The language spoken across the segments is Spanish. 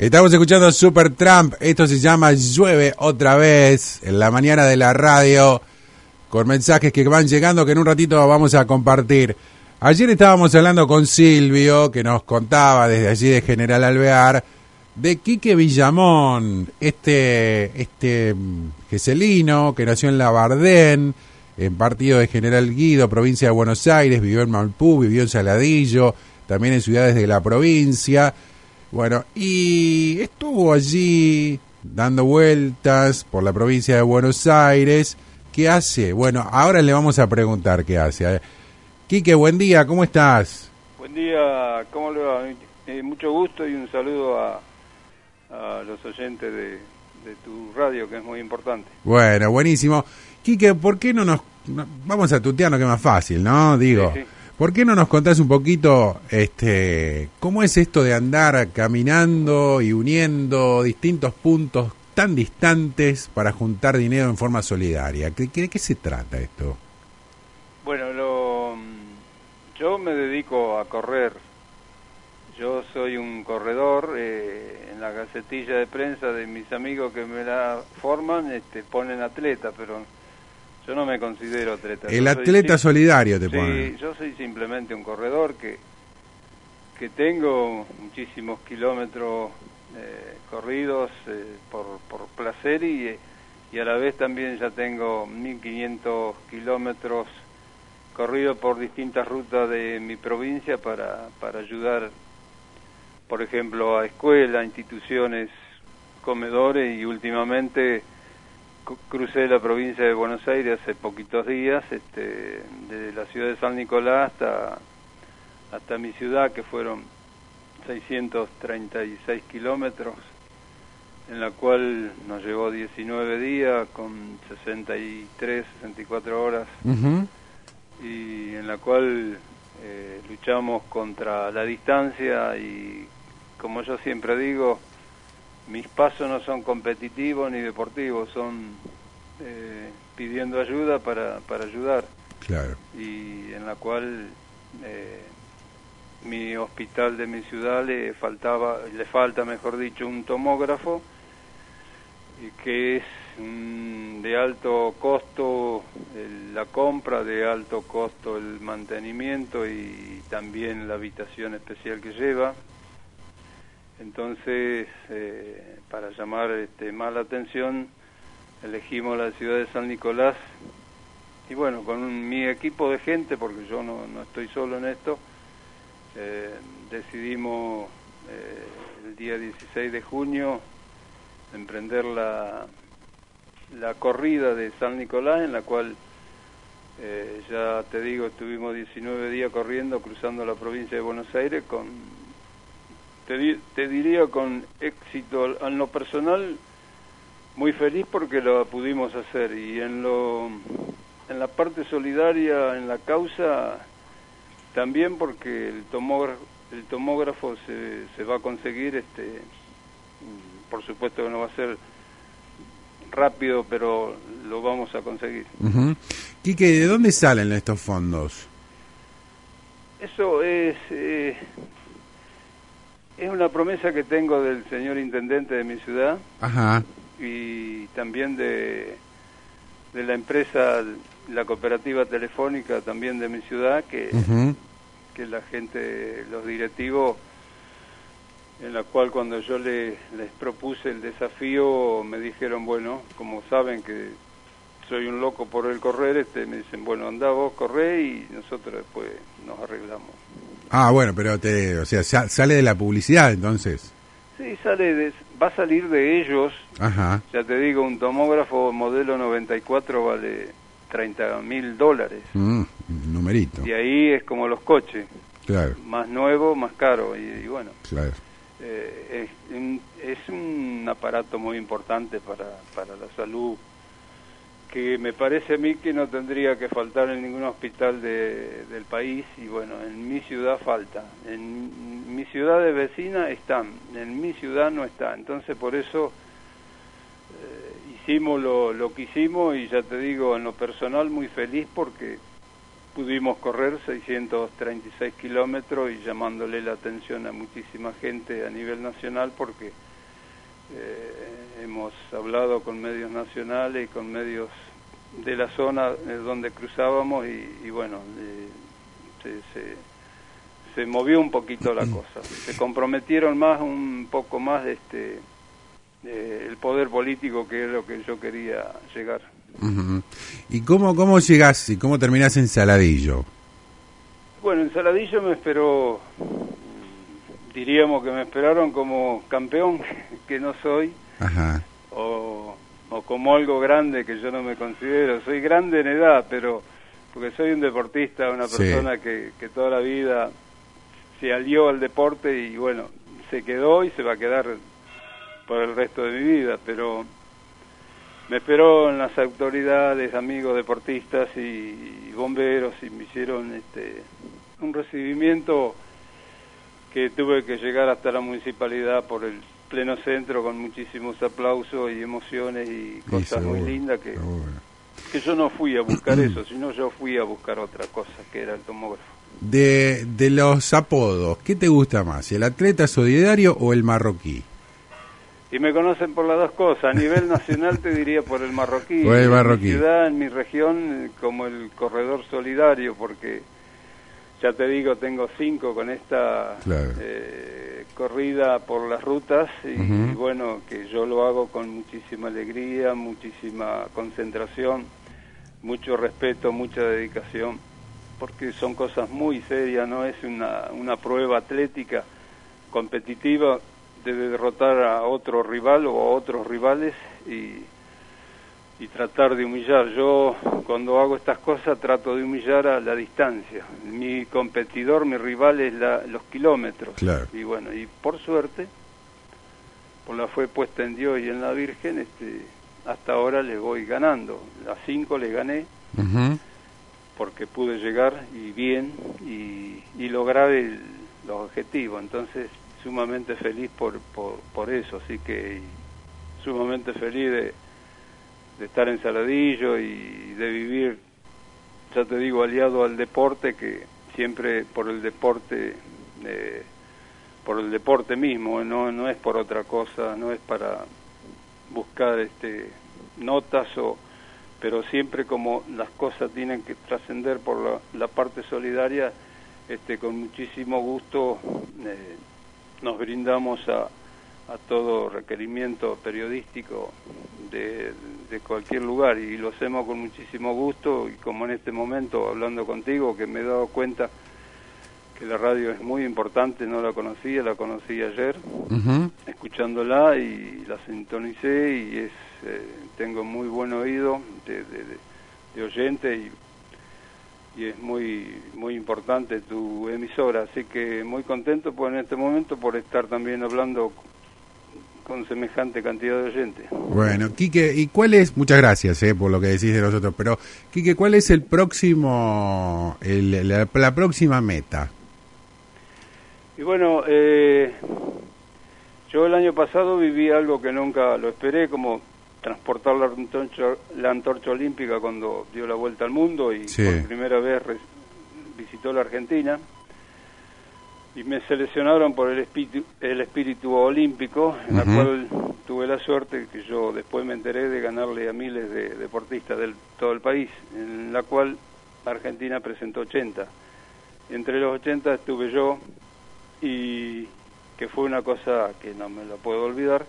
Estamos escuchando Super Trump. Esto se llama Llueve otra vez en la mañana de la radio con mensajes que van llegando que en un ratito vamos a compartir. Ayer estábamos hablando con Silvio que nos contaba desde allí de General Alvear de Quique Villamón, este este geselino que nació en Labardén, en partido de General Guido, provincia de Buenos Aires, vivió en Maipú, vivió en Saladillo, también en ciudades de la provincia bueno, y estuvo allí dando vueltas por la provincia de Buenos Aires. ¿Qué hace? Bueno, ahora le vamos a preguntar qué hace. Quique, buen día, ¿cómo estás? Buen día, ¿cómo le va? Eh, mucho gusto y un saludo a, los oyentes de, tu radio, que es muy importante. Bueno, buenísimo. Quique, ¿por qué no nos... vamos a tutearnos, que es más fácil, ¿no? Digo, ¿Por qué no nos contás un poquito este, cómo es esto de andar caminando y uniendo distintos puntos tan distantes para juntar dinero en forma solidaria? ¿De qué, se trata esto? Bueno, lo, yo me dedico a correr. Yo soy un corredor. Eh, en la gacetilla de prensa de mis amigos que me la forman este, ponen atleta, pero yo no me considero atleta. El atleta solidario te sí, yo soy simplemente un corredor que, que tengo muchísimos kilómetros eh, corridos eh, por, por placer y, y a la vez también ya tengo 1500 kilómetros corridos por distintas rutas de mi provincia para, para ayudar, por ejemplo, a escuelas, instituciones, comedores y últimamente crucé la provincia de Buenos Aires hace poquitos días, este, desde la ciudad de San Nicolás hasta, hasta mi ciudad, que fueron 636 kilómetros, en la cual nos llevó 19 días con 63, 64 horas, y en la cual eh, luchamos contra la distancia y, como yo siempre digo, mis pasos no son competitivos ni deportivos, son eh, pidiendo ayuda para, para ayudar. Claro. Y en la cual eh, mi hospital de mi ciudad le faltaba, le falta, mejor dicho, un tomógrafo y que es de alto costo la compra, de alto costo el mantenimiento y también la habitación especial que lleva entonces, eh, para llamar este, más la atención, elegimos la ciudad de San Nicolás. Y bueno, con mi equipo de gente, porque yo no, no estoy solo en esto, eh, decidimos eh, el día 16 de junio emprender la, la corrida de San Nicolás, en la cual ya te digo, estuvimos 19 días corriendo, cruzando la provincia de Buenos Aires con te, diría con éxito en lo personal muy feliz porque lo pudimos hacer. Y en lo en la parte solidaria en la causa también porque el tomógrafo el tomógrafo se, se va a conseguir este por supuesto que no va a ser rápido pero lo vamos a conseguir. Quique, ¿de dónde salen estos fondos? Eso es eh, es una promesa que tengo del señor intendente de mi ciudad y también de, de la empresa, la cooperativa telefónica también de mi ciudad, que, que la gente, los directivos, en la cual cuando yo les propuse el desafío me dijeron, bueno, como saben que soy un loco por el correr, este, me dicen, bueno, anda vos, corre y nosotros después nos arreglamos. Ah, bueno, pero te, o sea, sale de la publicidad entonces. Sí, sale de, va a salir de ellos. Ajá. Ya te digo, un tomógrafo modelo 94 vale 30 mil dólares. Mm, numerito. Y ahí es como los coches. Claro. Más nuevo, más caro. Y, bueno. Claro. Eh, es, es, un aparato muy importante para, para la salud que me parece a mí que no tendría que faltar en ningún hospital de, del país y bueno, en mi ciudad falta. En mi ciudad de vecina están, en mi ciudad no está. Entonces por eso eh, hicimos lo, lo que hicimos y ya te digo, en lo personal muy feliz porque pudimos correr 636 kilómetros y llamándole la atención a muchísima gente a nivel nacional porque eh, hemos hablado con medios nacionales y con medios de la zona donde cruzábamos y, bueno, se, se, movió un poquito la cosa. Se comprometieron más, un poco más este el poder político que es lo que yo quería llegar. ¿Y cómo, cómo llegás y cómo terminás en Saladillo? Bueno, en Saladillo me esperó, diríamos que me esperaron como campeón, que no soy, O, o como algo grande que yo no me considero. Soy grande en edad, pero porque soy un deportista, una persona que, que toda la vida se alió al deporte y bueno, se quedó y se va a quedar por el resto de mi vida, pero me esperó en las autoridades, amigos deportistas y, bomberos y me hicieron este un recibimiento que tuve que llegar hasta la municipalidad por el pleno centro con muchísimos aplausos y emociones y cosas muy lindas que, que yo no fui a buscar eso, sino yo fui a buscar otra cosa que era el tomógrafo. De, de los apodos, ¿qué te gusta más, el atleta solidario o el marroquí? Y me conocen por las dos cosas. A nivel nacional te diría por el marroquí. Por el marroquí. En mi ciudad, en mi región, como el corredor solidario, porque ya te digo, tengo cinco con esta eh, corrida por las rutas y, bueno, que yo lo hago con muchísima alegría, muchísima concentración, mucho respeto, mucha dedicación, porque son cosas muy serias, no es una, una prueba atlética competitiva de derrotar a otro rival o a otros rivales y, y tratar de humillar. Yo cuando hago estas cosas trato de humillar a la distancia. Mi competidor, mi rival es la, los kilómetros. Y bueno, y por suerte, por la fue puesta en Dios y en la Virgen, este, hasta ahora le voy ganando. A cinco le gané. porque pude llegar y bien y, y lograr el, los objetivos. Entonces sumamente feliz por, por, eso, así que sumamente feliz de, de estar en Saladillo y de vivir, ya te digo, aliado al deporte, que siempre por el deporte, eh, por el deporte mismo, no, no es por otra cosa, no es para buscar este notas o pero siempre como las cosas tienen que trascender por la, la, parte solidaria este con muchísimo gusto eh, nos brindamos a, a todo requerimiento periodístico de, de, cualquier lugar. Y lo hacemos con muchísimo gusto y como en este momento hablando contigo que me he dado cuenta que la radio es muy importante, no la conocía, la conocí ayer, escuchándola y la sintonicé y es eh, tengo muy buen oído de, de, de oyente y y es muy muy importante tu emisora, así que muy contento por en este momento por estar también hablando con semejante cantidad de oyentes. Bueno, Quique, ¿y cuál es? Muchas gracias eh, por lo que decís de nosotros, pero Quique, ¿cuál es el próximo, el, la, próxima meta? Y bueno, eh, yo el año pasado viví algo que nunca lo esperé, como transportar la antorcha, la antorcha olímpica cuando dio la vuelta al mundo y por primera vez visitó la Argentina y me seleccionaron por el espíritu, el espíritu olímpico, en la cual tuve la suerte que yo después me enteré de ganarle a miles de deportistas de todo el país, en la cual Argentina presentó 80. Entre los 80 estuve yo y que fue una cosa que no me la puedo olvidar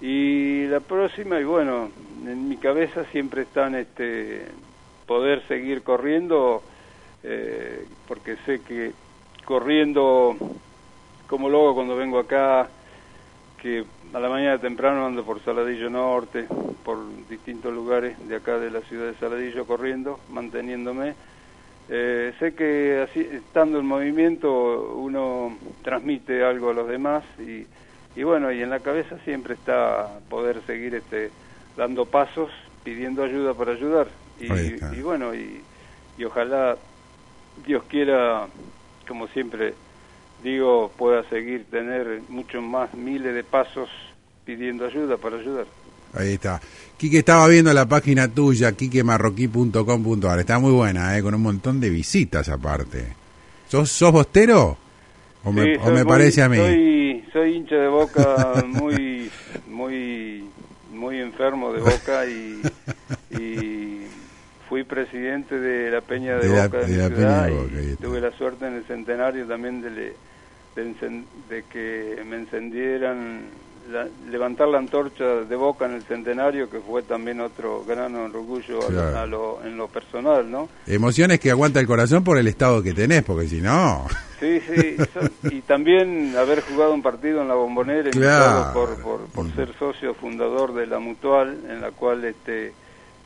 y la próxima, y bueno, en mi cabeza siempre están este, poder seguir corriendo, eh, porque sé que corriendo, como luego cuando vengo acá, que a la mañana temprano ando por Saladillo Norte, por distintos lugares de acá de la ciudad de Saladillo corriendo, manteniéndome. Eh, sé que así, estando en movimiento uno transmite algo a los demás y y bueno, y en la cabeza siempre está poder seguir este dando pasos, pidiendo ayuda para ayudar. Y, bueno, y, y ojalá Dios quiera, como siempre digo, pueda seguir tener muchos más miles de pasos pidiendo ayuda para ayudar. Ahí está. Quique estaba viendo la página tuya, quiquemarroquí.com.ar. Está muy buena, ¿eh? con un montón de visitas aparte. ¿Sos, sos bostero? ¿O me, Sí, o me muy- parece a mí? Soy, soy hincha de Boca muy, muy, muy enfermo de Boca y, presidente de la Peña de, Boca de, la ciudad Peña de y Boca, está. tuve la suerte en el centenario también de, le- de, que me encendieran, la- levantar la antorcha de Boca en el centenario, que fue también otro gran orgullo a lo- a lo- en lo personal, ¿no? Emociones que aguanta el corazón por el estado que tenés, porque si no... Sí, sí, y también haber jugado un partido en la Bombonera, Claro. por, por, por ser socio fundador de la Mutual, en la cual este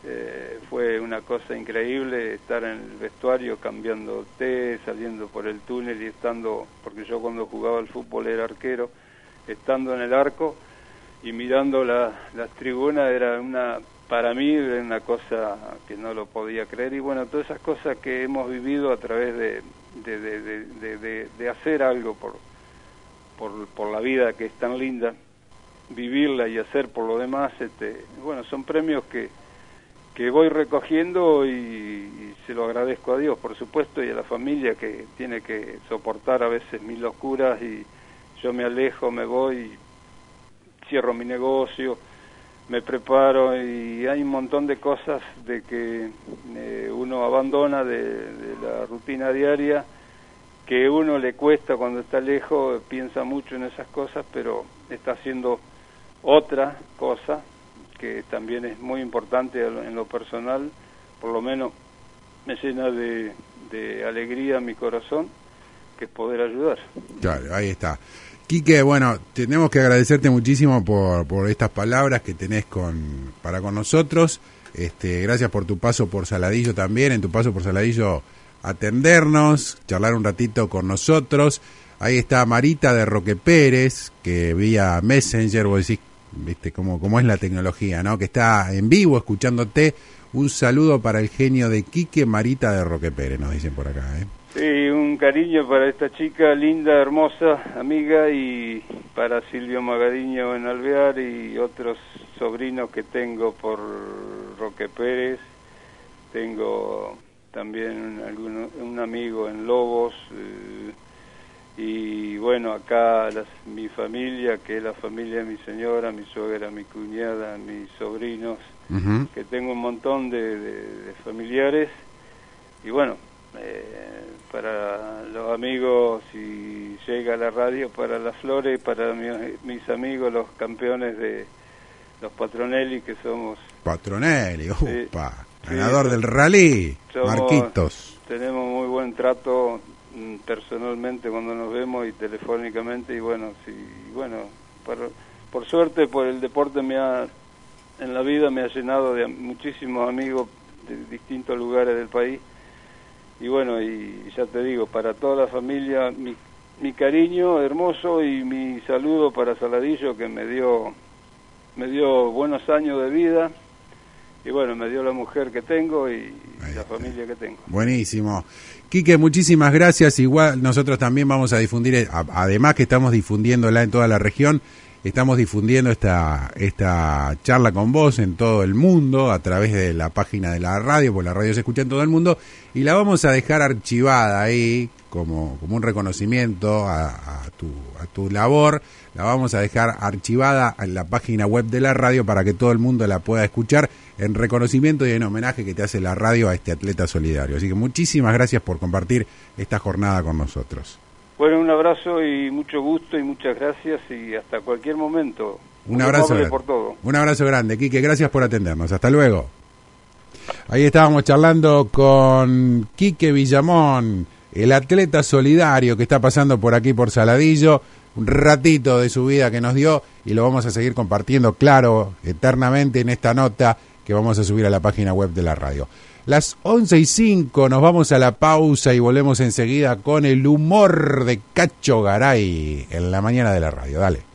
eh, fue una cosa increíble estar en el vestuario cambiando té, saliendo por el túnel y estando, porque yo cuando jugaba al fútbol era arquero, estando en el arco y mirando la- las tribunas era una para mí una cosa que no lo podía creer. Y bueno todas esas cosas que hemos vivido a través de, de- de- de hacer algo por, por por la vida que es tan linda vivirla y hacer por lo demás este bueno son premios que que voy recogiendo y, se lo agradezco a Dios por supuesto y a la familia que tiene que soportar a veces mis locuras y yo me alejo me voy cierro mi negocio, me preparo y hay un montón de cosas de que eh, uno abandona de, de la rutina diaria, que uno le cuesta cuando está lejos, piensa mucho en esas cosas, pero está haciendo otra cosa que también es muy importante en lo personal, por lo menos me llena de, de alegría mi corazón, que es poder ayudar. Claro, ahí está. Quique, bueno, tenemos que agradecerte muchísimo por, por estas palabras que tenés con, para con nosotros. Este, gracias por tu paso por Saladillo también, en tu paso por Saladillo atendernos, charlar un ratito con nosotros. Ahí está Marita de Roque Pérez, que vía Messenger, vos decís, viste cómo, cómo es la tecnología, ¿no? Que está en vivo escuchándote. Un saludo para el genio de Quique Marita de Roque Pérez, nos dicen por acá, ¿eh? Sí, un cariño para esta chica linda, hermosa, amiga y para Silvio Magadiño en Alvear y otros sobrinos que tengo por Roque Pérez. Tengo también un, alguno- un amigo en Lobos eh, y bueno, acá las- mi familia, que es la familia de mi señora, mi suegra, mi cuñada, mis sobrinos, que tengo un montón de, de- de familiares. Y bueno eh, para los amigos si llega la radio para las flores para mi- mis amigos los campeones de los Patronelli que somos Patronelli, upa, sí, ganador del rally, somos- Marquitos. tenemos muy buen trato personalmente cuando nos vemos y telefónicamente y bueno sí bueno por, por suerte por el deporte me ha en la vida me ha llenado de muchísimos amigos de distintos lugares del país. Y bueno y ya te digo para toda la familia mi, mi cariño hermoso y mi saludo para Saladillo que me dio me dio buenos años de vida y bueno me dio la mujer que tengo y la familia que tengo Buenísimo. Quique, muchísimas gracias. Igual nosotros también vamos a difundir, eh, además que estamos difundiéndola en toda la región, estamos difundiendo esta, esta charla con vos en todo el mundo a través de la página de la radio, porque la radio se escucha en todo el mundo, y la vamos a dejar archivada ahí como, como un reconocimiento a, a tu, a tu labor. La vamos a dejar archivada en la página web de la radio para que todo el mundo la pueda escuchar en reconocimiento y en homenaje que te hace la radio a este atleta solidario. Así que muchísimas gracias por compartir esta jornada con nosotros. Bueno, un abrazo y mucho gusto y muchas gracias y hasta cualquier momento. Un abrazo grande. por todo. Un abrazo grande, Quique. Gracias por atendernos. Hasta luego. Ahí estábamos charlando con Quique Villamón, el atleta solidario que está pasando por aquí por Saladillo. Un ratito de su vida que nos dio y lo vamos a seguir compartiendo, claro, eternamente en esta nota que vamos a subir a la página web de la radio. Las 11 y 5 nos vamos a la pausa y volvemos enseguida con el humor de Cacho Garay en la mañana de la radio. Dale.